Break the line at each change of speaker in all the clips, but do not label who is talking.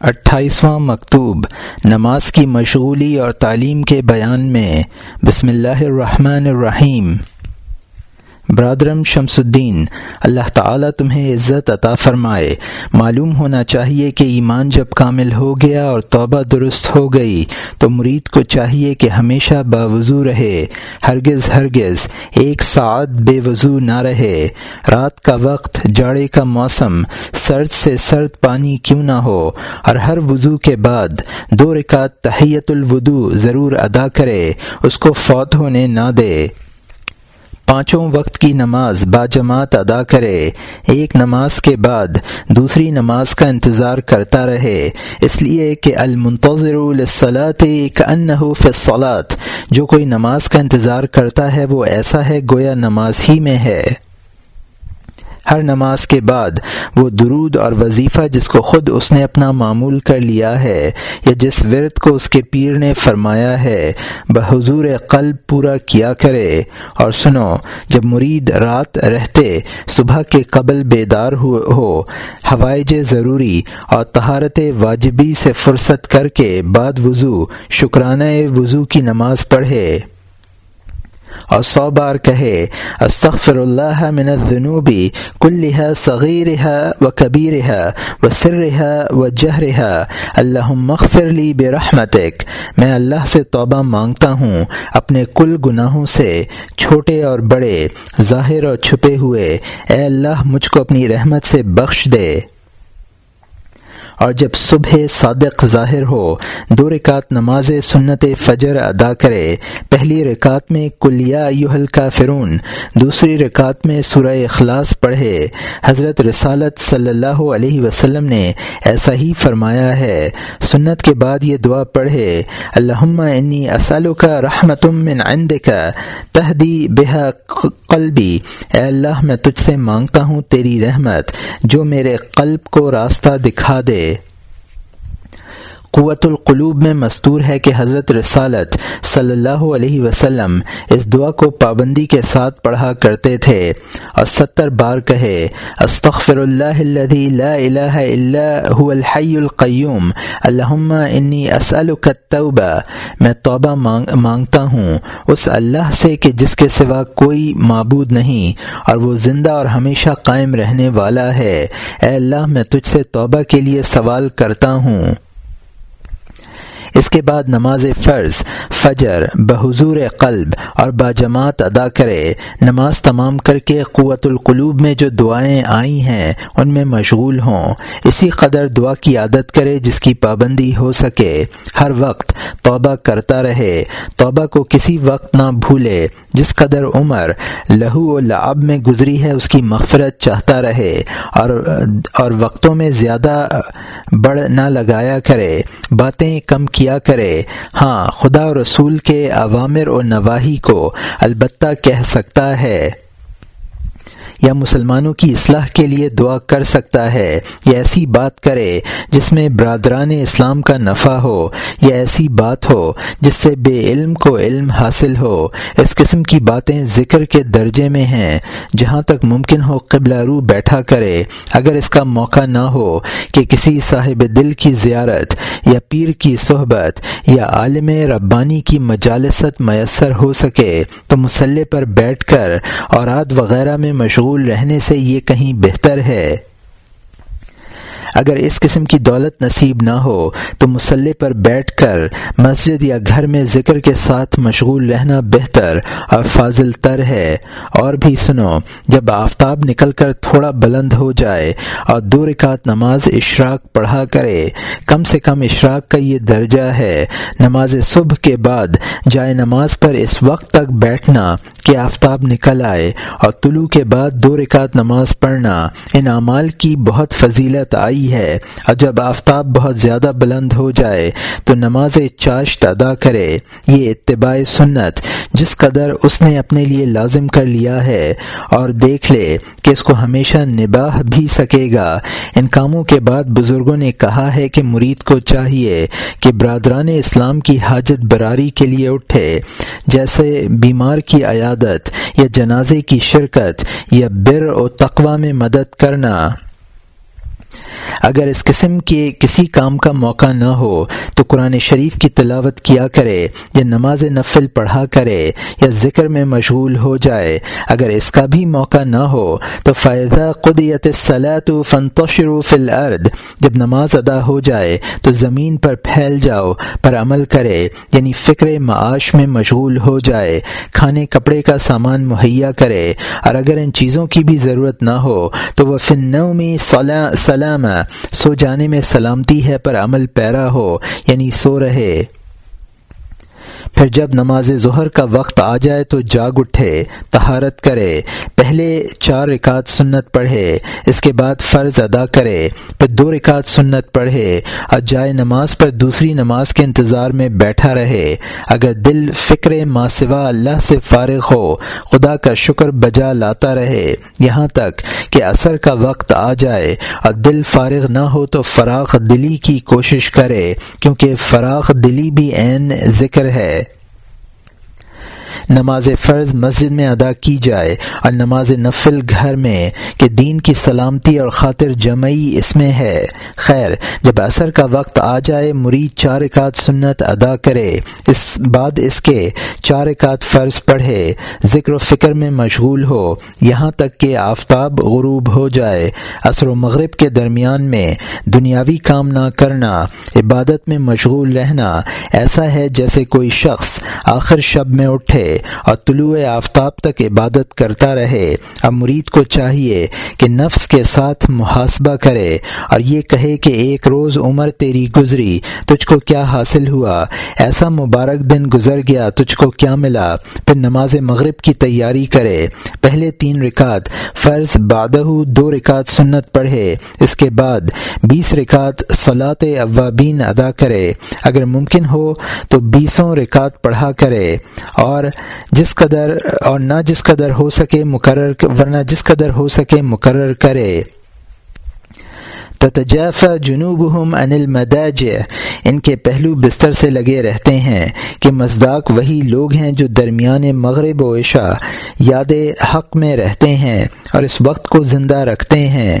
اٹھائیسواں مکتوب نماز کی مشغولی اور تعلیم کے بیان میں بسم اللہ الرحمن الرحیم۔ برادرم شمس الدین اللہ تعالیٰ تمہیں عزت عطا فرمائے۔ معلوم ہونا چاہیے کہ ایمان جب کامل ہو گیا اور توبہ درست ہو گئی، تو مرید کو چاہیے کہ ہمیشہ باوضو رہے۔ ہرگز ہرگز ایک ساتھ بے وضو نہ رہے۔ رات کا وقت، جاڑے کا موسم، سرد سے سرد پانی کیوں نہ ہو۔ اور ہر وضو کے بعد دو رکعت تحیت الودو ضرور ادا کرے، اس کو فوت ہونے نہ دے۔ پانچوں وقت کی نماز باجماعت ادا کرے۔ ایک نماز کے بعد دوسری نماز کا انتظار کرتا رہے۔ اس لیے کہ المنتظر الصلاۃ انحو فصلاط جو کوئی نماز کا انتظار کرتا ہے وہ ایسا ہے گویا نماز ہی میں ہے۔ ہر نماز کے بعد وہ درود اور وظیفہ جس کو خود اس نے اپنا معمول کر لیا ہے یا جس ورد کو اس کے پیر نے فرمایا ہے، بحضور قلب پورا کیا کرے۔ اور سنو، جب مرید رات رہتے، صبح کے قبل بیدار ہو ہوائج ضروری اور تہارت واجبی سے فرصت کر کے بعد وضو، شکرانہ وضو کی نماز پڑھے۔ اور سو بار کہے استغفر اللہ من الذنوب کلها صغیرها و کبیرها و سرها و جہرها اللہم اغفر لی برحمتک۔ میں اللہ سے توبہ مانگتا ہوں، اپنے کل گناہوں سے چھوٹے اور بڑے، ظاہر اور چھپے ہوئے۔ اے اللہ، مجھ کو اپنی رحمت سے بخش دے۔ اور جب صبح صادق ظاہر ہو، دو رکعت نماز سنت فجر ادا کرے، پہلی رکعت میں کلیا یوہل کا فرون دوسری رکعت میں سورہ اخلاص پڑھے، حضرت رسالت صلی اللہ علیہ وسلم نے ایسا ہی فرمایا ہے۔ سنت کے بعد یہ دعا پڑھے، اللہم انی اسالو کا رحمتم من عندک، تہدی بہا قلبی، اے اللہ میں تجھ سے مانگتا ہوں تیری رحمت، جو میرے قلب کو راستہ دکھا دے۔ قوت القلوب میں مستور ہے کہ حضرت رسالت صلی اللہ علیہ وسلم اس دعا کو پابندی کے ساتھ پڑھا کرتے تھے۔ اور ستر بار کہے، استغفر اللہ الذي لا الہ الا هو الحی القیوم۔ اللہم انی اسألک التوبہ۔ میں توبہ مانگ مانگتا ہوں اس اللہ سے کہ جس کے سوا کوئی معبود نہیں، اور وہ زندہ اور ہمیشہ قائم رہنے والا ہے۔ اے اللہ، میں تجھ سے توبہ کے لیے سوال کرتا ہوں۔ اس کے بعد نماز فرض، فجر، بحضور قلب اور باجماعت ادا کرے۔ نماز تمام کر کے قوت القلوب میں جو دعائیں آئی ہیں، ان میں مشغول ہوں۔ اسی قدر دعا کی عادت کرے جس کی پابندی ہو سکے۔ ہر وقت توبہ کرتا رہے۔ توبہ کو کسی وقت نہ بھولے۔ جس قدر عمر لہو و لعب میں گزری ہے، اس کی مغفرت چاہتا رہے۔ اور اور وقتوں میں زیادہ بڑھ نہ لگایا کرے۔ باتیں کم کیا کرے۔ ہاں خدا رسول کے عوامر و نواحی کو البتہ کہہ سکتا ہے۔ یا مسلمانوں کی اصلاح کے لیے دعا کر سکتا ہے، یا ایسی بات کرے جس میں برادران اسلام کا نفع ہو، یا ایسی بات ہو جس سے بے علم کو علم حاصل ہو۔ اس قسم کی باتیں ذکر کے درجے میں ہیں۔ جہاں تک ممکن ہو قبلہ رو بیٹھا کرے۔ اگر اس کا موقع نہ ہو کہ کسی صاحب دل کی زیارت یا پیر کی صحبت یا عالم ربانی کی مجالست میسر ہو سکے، تو مسلح پر بیٹھ کر اوراد وغیرہ میں مشغول رہنے سے یہ کہیں بہتر ہے۔ اگر اس قسم کی دولت نصیب نہ ہو تو مسلح پر بیٹھ کر مسجد یا گھر میں ذکر کے ساتھ مشغول رہنا بہتر اور فاضل تر ہے۔ اور بھی سنو، جب آفتاب نکل کر تھوڑا بلند ہو جائے اور دو رکعت نماز اشراق پڑھا کرے، کم سے کم اشراق کا یہ درجہ ہے۔ نماز صبح کے بعد جائے نماز پر اس وقت تک بیٹھنا کہ آفتاب نکل آئے اور طلوع کے بعد دو رکعت نماز پڑھنا۔ ان اعمال کی بہت فضیلت آئی ہے۔ اور جب آفتاب بہت زیادہ بلند ہو جائے تو نماز چاشت ادا کرے۔ یہ اتباع سنت، جس قدر اس نے اپنے لیے لازم کر لیا ہے۔ اور دیکھ لے کہ اس کو ہمیشہ نباہ بھی سکے گا۔ ان کاموں کے بعد بزرگوں نے کہا ہے کہ مرید کو چاہیے کہ برادران اسلام کی حاجت براری کے لیے اٹھے۔ جیسے بیمار کی عیادت یا جنازے کی شرکت یا بر و تقوا میں مدد کرنا۔ اگر اس قسم کے کسی کام کا موقع نہ ہو، تو قرآن شریف کی تلاوت کیا کرے، یا نماز نفل پڑھا کرے، یا ذکر میں مشغول ہو جائے۔ اگر اس کا بھی موقع نہ ہو، تو فائدہ قدیت صلاحت فنتشرو فی الارض جب نماز ادا ہو جائے، تو زمین پر پھیل جاؤ، پر عمل کرے یعنی فکر معاش میں مشغول ہو جائے۔ کھانے کپڑے کا سامان مہیا کرے۔ اور اگر ان چیزوں کی بھی ضرورت نہ ہو، تو وہ فنو میں سلام سو جانے میں سلامتی ہے پر عمل پیرا ہو یعنی سو رہے۔ پھر جب نماز ظہر کا وقت آ جائے تو جاگ اٹھے تہارت کرے، پہلے چار رکعت سنت پڑھے، اس کے بعد فرض ادا کرے، پھر دو رکعت سنت پڑھے، اور جائے نماز پر دوسری نماز کے انتظار میں بیٹھا رہے۔ اگر دل فکر ما سوا اللہ سے فارغ ہو، خدا کا شکر بجا لاتا رہے۔ یہاں تک کہ اثر کا وقت آ جائے اور دل فارغ نہ ہو تو فراغ دلی کی کوشش کرے، کیونکہ فراغ دلی بھی عین ذکر ہے۔ نماز فرض مسجد میں ادا کی جائے اور نماز نفل گھر میں کہ دین کی سلامتی اور خاطر جمعی اس میں ہے۔ خیر، جب اثر کا وقت آ جائے، مرید چار اکات سنت ادا کرے۔ اس بعد اس کے چار اکات فرض پڑھے۔ ذکر و فکر میں مشغول ہو۔ یہاں تک کہ آفتاب غروب ہو جائے۔ عصر و مغرب کے درمیان میں دنیاوی کام نہ کرنا، عبادت میں مشغول رہنا۔ ایسا ہے جیسے کوئی شخص آخر شب میں اٹھے۔ اور طلوع آفتاب تک عبادت کرتا رہے اب مرید کو چاہیے کہ نفس کے ساتھ محاسبہ کرے اور یہ کہے کہ ایک روز عمر تیری گزری، تجھ کو کیا حاصل ہوا؟ ایسا مبارک دن گزر گیا، تجھ کو کیا ملا؟ پھر نماز مغرب کی تیاری کرے۔ پہلے تین رکعت، فرض بادہ دو رکعت سنت پڑھے۔ اس کے بعد بیس رکعت صلاط اوابین ادا کرے۔ اگر ممکن ہو تو بیسوں رکعت پڑھا کرے۔ اور جس قدر اور نہ جس قدر ہو سکے مقرر ورنہ جس قدر ہو سکے مقرر کرے۔ تتجاف جنوب ہم انل مداج ان کے پہلو بستر سے لگے رہتے ہیں کہ مزداق وہی لوگ ہیں جو درمیان مغرب و عشاء یاد حق میں رہتے ہیں اور اس وقت کو زندہ رکھتے ہیں۔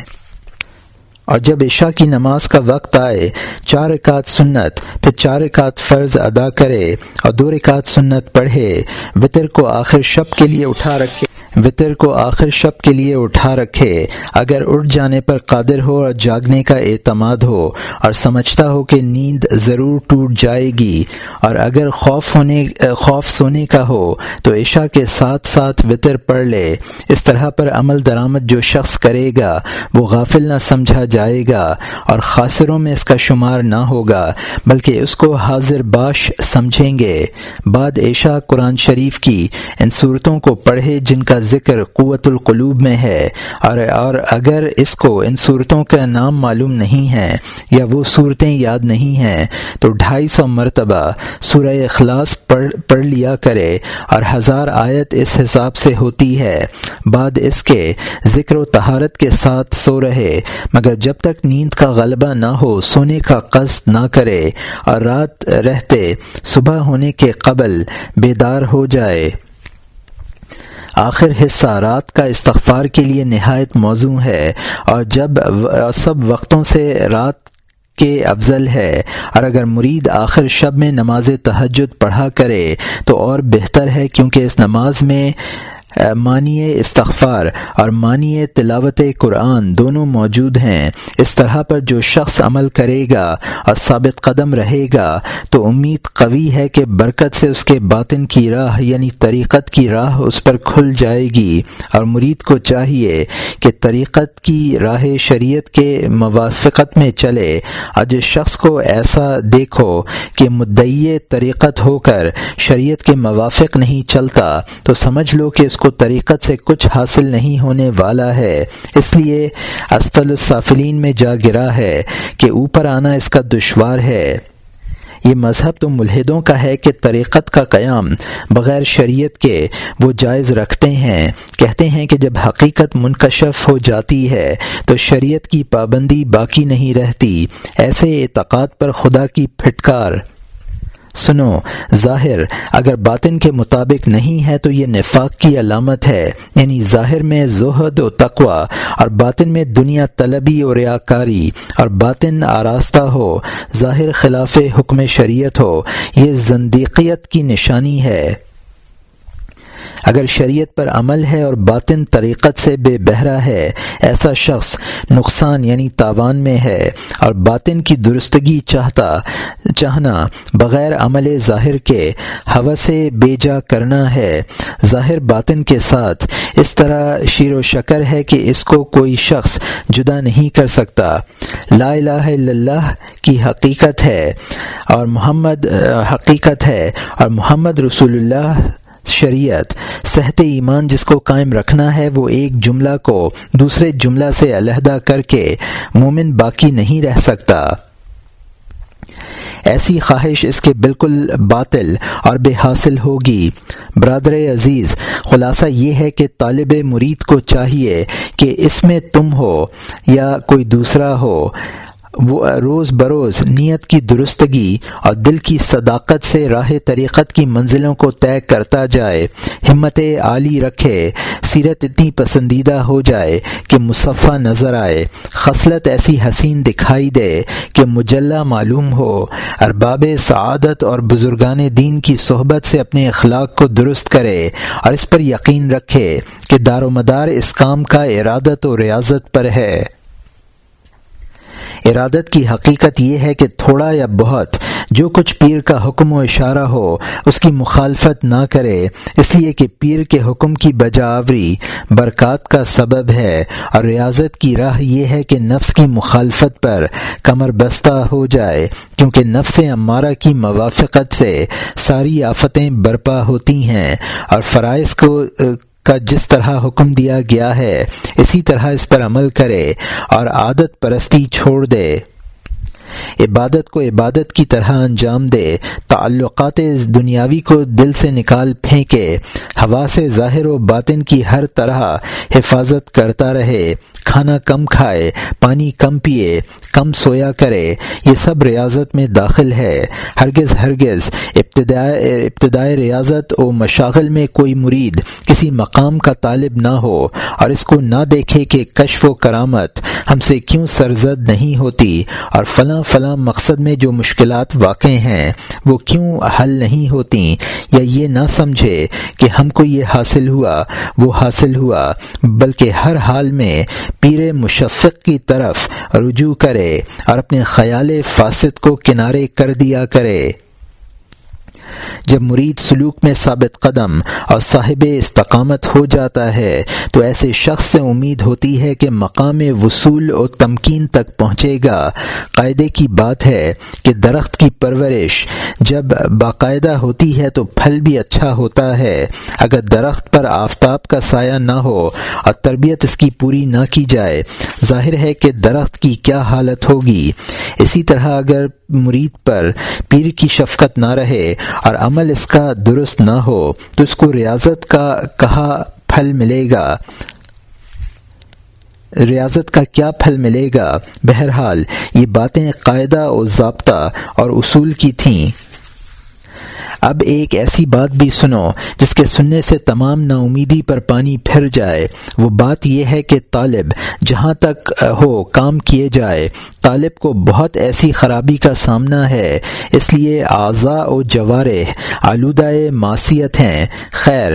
اور جب عشاء کی نماز کا وقت آئے، چار رکعت سنت، پھر چار رکعت فرض ادا کرے اور دو رکعت سنت پڑھے، وطر کو آخر شب کے لیے اٹھا رکھے۔ وطر کو آخر شب کے لیے اٹھا رکھے۔ اگر اٹھ جانے پر قادر ہو اور جاگنے کا اعتماد ہو اور سمجھتا ہو کہ نیند ضرور ٹوٹ جائے گی اور اگر خوف ہونے، خوف سونے کا ہو تو عشاء کے ساتھ ساتھ وطر پڑھ لے۔ اس طرح پر عمل درآمد جو شخص کرے گا، وہ غافل نہ سمجھا جائے گا اور خاصروں میں اس کا شمار نہ ہوگا، بلکہ اس کو حاضر باش سمجھیں گے۔ بعد عشاء قرآن شریف کی ان صورتوں کو پڑھے جن کا ذکر قوت القلوب میں ہے۔ اور اور اگر اس کو ان صورتوں کا نام معلوم نہیں ہے یا وہ صورتیں یاد نہیں ہیں، تو ڈھائی سو مرتبہ سورہ اخلاص پڑھ پڑھ لیا کرے اور ہزار آیت اس حساب سے ہوتی ہے۔ بعد اس کے ذکر و تہارت کے ساتھ سو رہے، مگر جب تک نیند کا غلبہ نہ ہو، سونے کا قصد نہ کرے اور رات رہتے، صبح ہونے کے قبل بیدار ہو جائے۔ آخر حصہ رات کا استغفار کے لیے نہایت موزوں ہے اور جب سب وقتوں سے رات کے افضل ہے اور اگر مرید آخر شب میں نماز تہجد پڑھا کرے تو اور بہتر ہے کیونکہ اس نماز میں معنی استغفار اور معنی تلاوت قرآن دونوں موجود ہیں۔ اس طرح پر جو شخص عمل کرے گا اور ثابت قدم رہے گا، تو امید قوی ہے کہ برکت سے اس کے باطن کی راہ یعنی طریقت کی راہ اس پر کھل جائے گی۔ اور مرید کو چاہیے کہ طریقت کی راہ شریعت کے موافقت میں چلے۔ اور جس شخص کو ایسا دیکھو کہ مدعی طریقت ہو کر شریعت کے موافق نہیں چلتا، تو سمجھ لو کہ اس کو طریقت سے کچھ حاصل نہیں ہونے والا ہے۔ اس لیے اسفل الصافلین میں جا گرا ہے کہ اوپر آنا اس کا دشوار ہے۔ یہ مذہب تو ملحدوں کا ہے کہ طریقت کا قیام بغیر شریعت کے وہ جائز رکھتے ہیں۔ کہتے ہیں کہ جب حقیقت منکشف ہو جاتی ہے تو شریعت کی پابندی باقی نہیں رہتی۔ ایسے اعتقاد پر خدا کی پھٹکار۔ سنو، ظاہر، اگر باطن کے مطابق نہیں ہے تو یہ نفاق کی علامت ہے یعنی ظاہر میں زہد و تقوا اور باطن میں دنیا طلبی و ریاکاری اور باطن آراستہ ہو، ظاہر خلاف حکم شریعت ہو، یہ زندیقیت کی نشانی ہے۔ اگر شریعت پر عمل ہے اور باطن طریقت سے بے بہرا ہے، ایسا شخص نقصان یعنی تاوان میں ہے اور باطن کی درستگی چاہتا، چاہنا بغیر عمل ظاہر کے ہوا سے بے جا کرنا ہے۔ ظاہر باطن کے ساتھ اس طرح شیر و شکر ہے کہ اس کو کوئی شخص جدا نہیں کر سکتا۔ لا الہ الا اللہ کی حقیقت ہے اور محمد، حقیقت ہے اور محمد رسول اللہ شریعت، صحت ایمان جس کو قائم رکھنا ہے، وہ ایک جملہ کو دوسرے جملہ سے علیحدہ کر کے مومن باقی نہیں رہ سکتا۔ ایسی خواہش اس کے بالکل باطل اور بے حاصل ہوگی۔ برادر عزیز، خلاصہ یہ ہے کہ طالب مرید کو چاہیے کہ اس میں تم ہو یا کوئی دوسرا ہو۔ وہ روز بروز نیت کی درستگی اور دل کی صداقت سے راہ طریقت کی منزلوں کو طے کرتا جائے، ہمت عالی رکھے، سیرت اتنی پسندیدہ ہو جائے کہ مصفہ نظر آئے۔ خصلت ایسی حسین دکھائی دے کہ مجلہ معلوم ہو۔ ارباب سعادت اور بزرگان دین کی صحبت سے اپنے اخلاق کو درست کرے اور اس پر یقین رکھے کہ دار و مدار اس کام کا ارادت و ریاضت پر ہے۔ ارادت کی حقیقت یہ ہے کہ تھوڑا یا بہت جو کچھ پیر کا حکم و اشارہ ہو، اس کی مخالفت نہ کرے۔ اس لیے کہ پیر کے حکم کی بجاوری برکات کا سبب ہے اور ریاضت کی راہ یہ ہے کہ نفس کی مخالفت پر کمر بستہ ہو جائے، کیونکہ نفس امارہ کی موافقت سے ساری آفتیں برپا ہوتی ہیں اور فرائض کو کا جس طرح حکم دیا گیا ہے، اسی طرح اس پر عمل کرے اور عادت پرستی چھوڑ دے۔ عبادت کو عبادت کی طرح انجام دے، تعلقات دنیاوی کو دل سے نکال پھینکے، ہوا سے ظاہر و باطن کی ہر طرح حفاظت کرتا رہے، کھانا کم کھائے، پانی کم پیے، کم سویا کرے، یہ سب ریاضت میں داخل ہے۔ ہرگز ہرگز ابتدائے ریاضت و مشاغل میں کوئی مرید کسی مقام کا طالب نہ ہو اور اس کو نہ دیکھے کہ کشف و کرامت ہم سے کیوں سرزد نہیں ہوتی اور فلاں فلاں مقصد میں جو مشکلات واقع ہیں، وہ کیوں حل نہیں ہوتی یا یہ نہ سمجھے کہ ہم کو یہ حاصل ہوا، وہ حاصل ہوا، بلکہ ہر حال میں پیر مشفق کی طرف رجوع کرے اور اپنے خیال فاسد کو کنارے کر دیا کرے۔ جب مرید سلوک میں ثابت قدم اور صاحب استقامت ہو جاتا ہے، تو ایسے شخص سے امید ہوتی ہے کہ مقام وصول اور تمکین تک پہنچے گا۔ قاعدے کی بات ہے کہ درخت کی پرورش جب باقاعدہ ہوتی ہے تو پھل بھی اچھا ہوتا ہے۔ اگر درخت پر آفتاب کا سایہ نہ ہو اور تربیت اس کی پوری نہ کی جائے، ظاہر ہے کہ درخت کی کیا حالت ہوگی۔ اسی طرح اگر مرید پر پیر کی شفقت نہ رہے اور عمل اس کا درست نہ ہو، تو اس کو ریاضت کا کہا پھل ملے گا۔ ریاضت کا کیا پھل ملے گا؟ بہرحال، یہ باتیں قاعدہ و ضابطہ اور اصول کی تھیں۔ اب ایک ایسی بات بھی سنو، جس کے سننے سے تمام نا امیدی پر پانی پھر جائے۔ وہ بات یہ ہے کہ طالب جہاں تک ہو کام کیے جائے، طالب کو بہت ایسی خرابی کا سامنا ہے۔ اس لیے اعضاء و جوارح آلودہ معصیت ہیں۔ خیر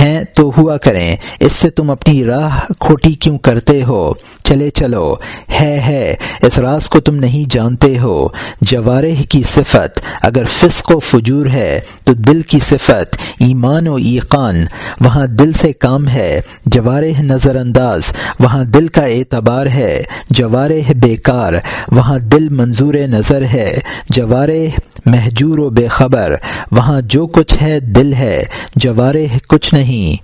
ہیں تو ہوا کریں، اس سے تم اپنی راہ کھوٹی کیوں کرتے ہو؟ چلے چلو، ہے ہے، اس راز کو تم نہیں جانتے ہو۔ جوارح کی صفت، اگر فسق و فجور ہے تو دل کی صفت، ایمان و ایقان، وہاں دل سے کام ہے۔ جوارح نظر انداز وہاں دل کا اعتبار ہے۔ جوارح بیکار، وہاں دل منظور نظر ہے۔ جوارح محجور و بے خبر، وہاں جو کچھ ہے دل ہے۔ جوارح کچھ نہیں نہیں۔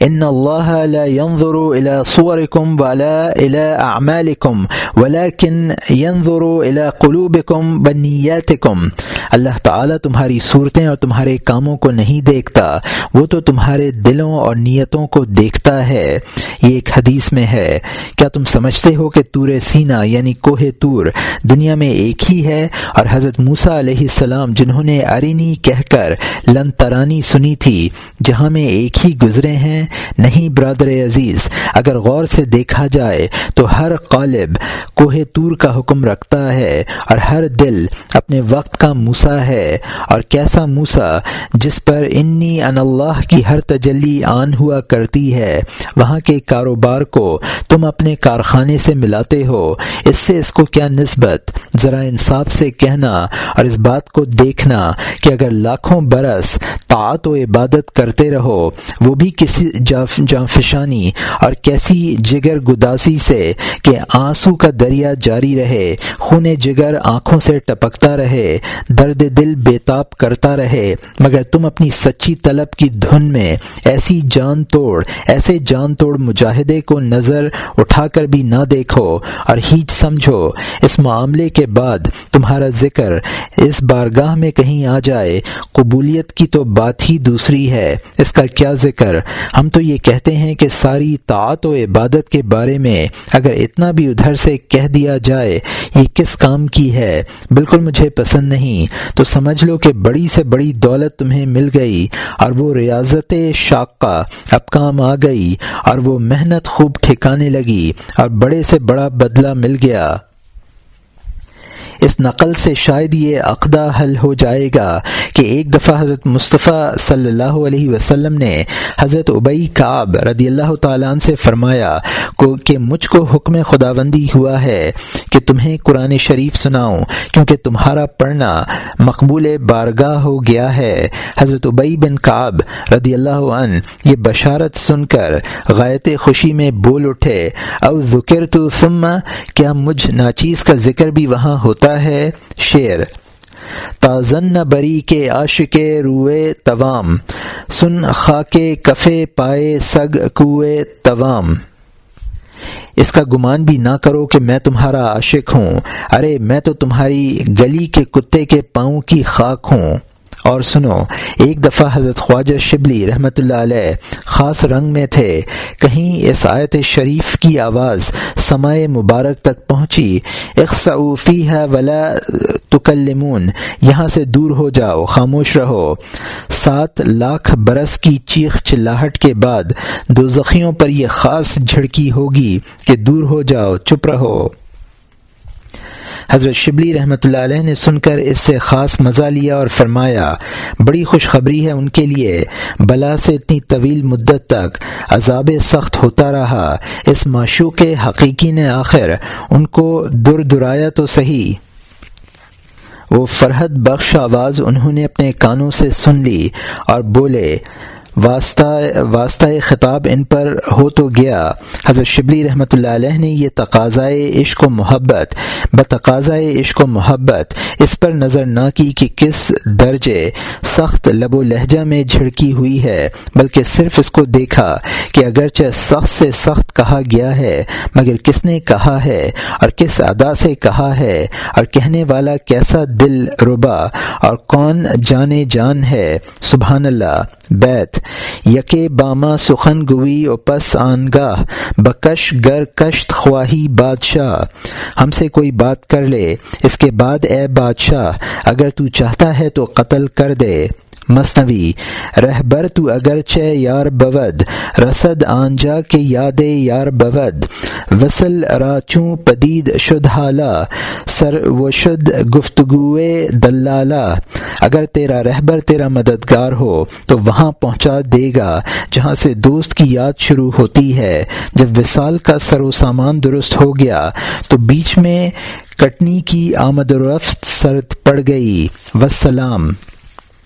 ان اللہ لا ينظر الى صوركم ولا الى اعمالكم ولكن ينظر الى قلوبكم بنياتكم اللہ تعالیٰ تمہاری صورتیں اور تمہارے کاموں کو نہیں دیکھتا، وہ تو تمہارے دلوں اور نیتوں کو دیکھتا ہے۔ یہ ایک حدیث میں ہے۔ کیا تم سمجھتے ہو کہ تور سینا یعنی کوہ تور دنیا میں ایک ہی ہے؟ اور حضرت موسا علیہ السلام جنہوں نے ارینی کہہ کر لن ترانی سنی تھی، جہاں میں ایک ہی گزرے ہیں نہیں برادر عزیز، اگر غور سے دیکھا جائے تو ہر قالب کوہ تور کا حکم رکھتا ہے اور ہر دل اپنے وقت کا موسا ہے۔ اور کیسا موسا جس پر انی ان اللہ کی ہر تجلی آن ہوا کرتی ہے، وہاں کے کاروبار کو تم اپنے کارخانے سے ملاتے ہو۔ اس سے اس کو کیا نسبت؟ ذرا انصاف سے کہنا اور اس بات کو دیکھنا کہ اگر لاکھوں برس طاعت و عبادت کرتے رہو، وہ بھی کسی جانفشانی اور کیسی جگر گداسی سے کہ آنسو کا دریا جاری رہے، خون جگر آنکھوں سے ٹپکتا رہے، درد دل بےتاب کرتا رہے، مگر تم اپنی سچی طلب کی دھن میں ایسی جان توڑ، ایسے جان توڑ مجاہدے کو نظر اٹھا کر بھی نہ دیکھو اور ہیچ سمجھو، اس معاملے کے بعد تمہارا ذکر اس بارگاہ میں کہیں آ جائے، قبولیت کی تو بات ہی دوسری ہے، اس کا کیا ذکر؟ ہم تو یہ کہتے ہیں کہ ساری طاعت و عبادت کے بارے میں اگر اتنا بھی ادھر سے کہہ دیا جائے، یہ کس کام کی ہے؟ بالکل مجھے پسند نہیں۔ تو سمجھ لو کہ بڑی سے بڑی دولت تمہیں مل گئی اور وہ ریاضت شاقہ اب کام آ گئی اور وہ محنت خوب ٹھکانے لگی اور بڑے سے بڑا بدلہ مل گیا۔ اس نقل سے شاید یہ عقدہ حل ہو جائے گا کہ ایک دفعہ حضرت مصطفیٰ صلی اللہ علیہ وسلم نے حضرت ابئی کعب رضی اللہ تعالیٰ عنہ سے فرمایا کہ مجھ کو حکم خداوندی ہوا ہے کہ تمہیں قرآن شریف سناؤں، کیونکہ تمہارا پڑھنا مقبول بارگاہ ہو گیا ہے۔ حضرت ابئی بن کعب رضی اللہ عنہ یہ بشارت سن کر غایت خوشی میں بول اٹھے، او ذکر تو کیا مجھ ناچیز کا ذکر بھی وہاں ہوتا ہے شعر۔ تازن بری کے عاشق روئے توام۔ سن خاکے کفے پائے سگ کوئے توام۔ اس کا گمان بھی نہ کرو کہ میں تمہارا عاشق ہوں۔ ارے، میں تو تمہاری گلی کے کتے کے پاؤں کی خاک ہوں۔ اور سنو، ایک دفعہ حضرت خواجہ شبلی رحمۃ اللہ علیہ خاص رنگ میں تھے، کہیں اس آیت شریف کی آواز سمائے مبارک تک پہنچی اقصعوفی ہے ولا تکلمون، یہاں سے دور ہو جاؤ، خاموش رہو۔ سات لاکھ برس کی چیخ چلاہٹ کے بعد دو پر یہ خاص جھڑکی ہوگی کہ دور ہو جاؤ، چپ رہو۔ حضرت شبلی رحمۃ اللہ علیہ نے سن کر اس سے خاص مزہ لیا اور فرمایا، بڑی خوشخبری ہے ان کے لیے۔ بلا سے اتنی طویل مدت تک عذاب سخت ہوتا رہا۔ اس معشوق حقیقی نے آخر ان کو در درایا تو صحیح۔ وہ فرحت بخش آواز انہوں نے اپنے کانوں سے سن لی اور بولے واسطہ واسطہ خطاب ان پر ہو تو گیا۔ حضرت شبلی رحمۃ اللہ علیہ نے یہ تقاضۂ عشق و محبت بتقاضۂ عشق و محبت۔ اس پر نظر نہ کی کہ کس درجے سخت لب و لہجہ میں جھڑکی ہوئی ہے، بلکہ صرف اس کو دیکھا کہ اگرچہ سخت سے سخت کہا گیا ہے، مگر کس نے کہا ہے اور کس ادا سے کہا ہے اور کہنے والا کیسا دل ربا اور کون جانے جان ہے۔ سبحان اللہ۔ بیت۔ یکے باما سخن گوئی و پس آنگاہ، بکش گر کشت خواہی بادشاہ۔ ہم سے کوئی بات کر لے، اس کے بعد اے بادشاہ، اگر تو چاہتا ہے تو قتل کر دے۔ مصنوی رہبر تو اگرچہ یار بود، رسد آنجا کے یاد یار بود۔ وصل راچوں پدید شد حالا، سر و شد گفتگوے دلالا۔ اگر تیرا رہبر تیرا مددگار ہو، تو وہاں پہنچا دے گا، جہاں سے دوست کی یاد شروع ہوتی ہے۔ جب وصال کا سر و سامان درست ہو گیا، تو بیچ میں کٹنی کی آمد و رفت سرد پڑ گئی۔ وسلام۔